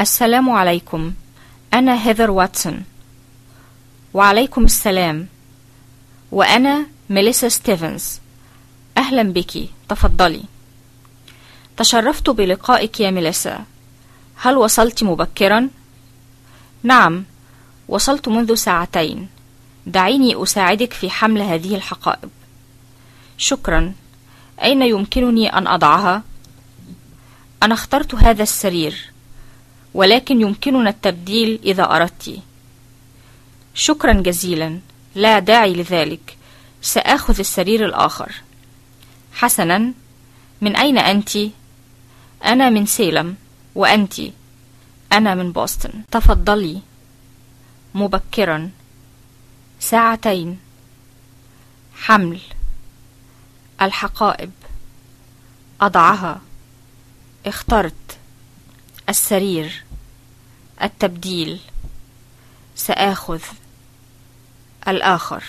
السلام عليكم. أنا هيذر واتسون. وعليكم السلام. وأنا ميليسا ستيفنز. أهلا بك. تفضلي. تشرفت بلقائك يا ميليسا. هل وصلت مبكرا؟ نعم وصلت منذ ساعتين. دعيني أساعدك في حمل هذه الحقائب. شكرا. أين يمكنني أن أضعها؟ أنا اخترت هذا السرير. ولكن يمكننا التبديل إذا أردت. شكرا جزيلا. لا داعي لذلك. سآخذ السرير الآخر. حسنا. من أين أنت؟ أنا من سيلم. وأنت؟ أنا من بوسطن. تفضلي. مبكرا. ساعتين. حمل. الحقائب. أضعها. اخترت. السرير التبديل سآخذ الآخر.